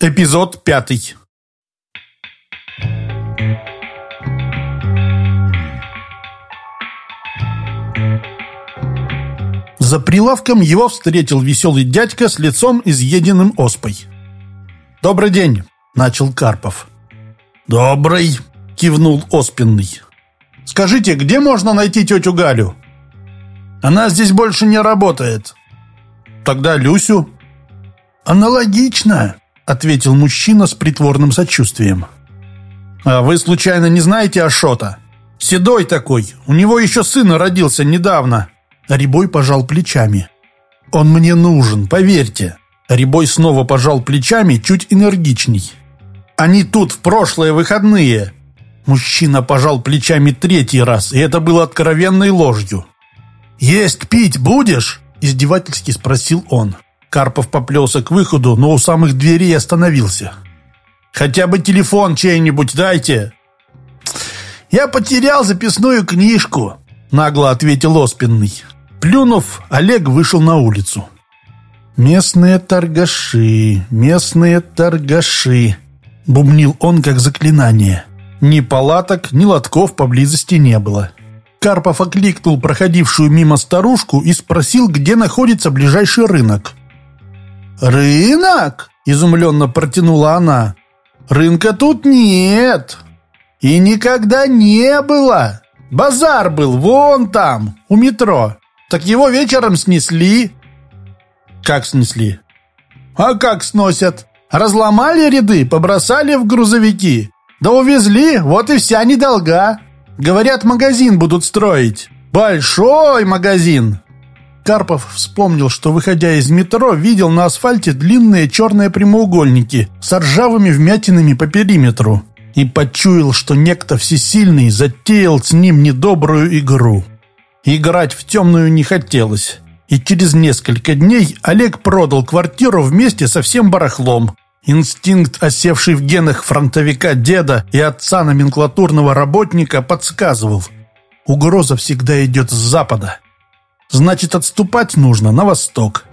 Эпизод пятый. За прилавком его встретил веселый дядька с лицом изъеденным оспой. «Добрый день», — начал Карпов. «Добрый», — кивнул Оспинный. «Скажите, где можно найти тетю Галю?» «Она здесь больше не работает». «Тогда Люсю?» «Аналогично», ответил мужчина с притворным сочувствием. «А вы, случайно, не знаете Ашота? Седой такой, у него еще сын родился недавно». Рябой пожал плечами. «Он мне нужен, поверьте». Рябой снова пожал плечами, чуть энергичней. «Они тут в прошлые выходные». Мужчина пожал плечами третий раз, и это было откровенной ложью. «Есть пить будешь?» – издевательски спросил он. Карпов поплелся к выходу, но у самых дверей остановился. «Хотя бы телефон чей-нибудь дайте!» «Я потерял записную книжку», — нагло ответил Оспинный. Плюнув, Олег вышел на улицу. «Местные торгаши, местные торгаши», — бубнил он как заклинание. Ни палаток, ни лотков поблизости не было. Карпов окликнул проходившую мимо старушку и спросил, где находится ближайший рынок. «Рынок?» – изумленно протянула она. «Рынка тут нет. И никогда не было. Базар был вон там, у метро. Так его вечером снесли». «Как снесли?» «А как сносят? Разломали ряды, побросали в грузовики. Да увезли, вот и вся недолга. Говорят, магазин будут строить. Большой магазин. Карпов вспомнил, что, выходя из метро, видел на асфальте длинные черные прямоугольники с ржавыми вмятинами по периметру и почуял, что некто всесильный затеял с ним недобрую игру. Играть в темную не хотелось, и через несколько дней Олег продал квартиру вместе со всем барахлом. Инстинкт, осевший в генах фронтовика деда и отца номенклатурного работника, подсказывал. Угроза всегда идет с запада. Значит, отступать нужно на восток.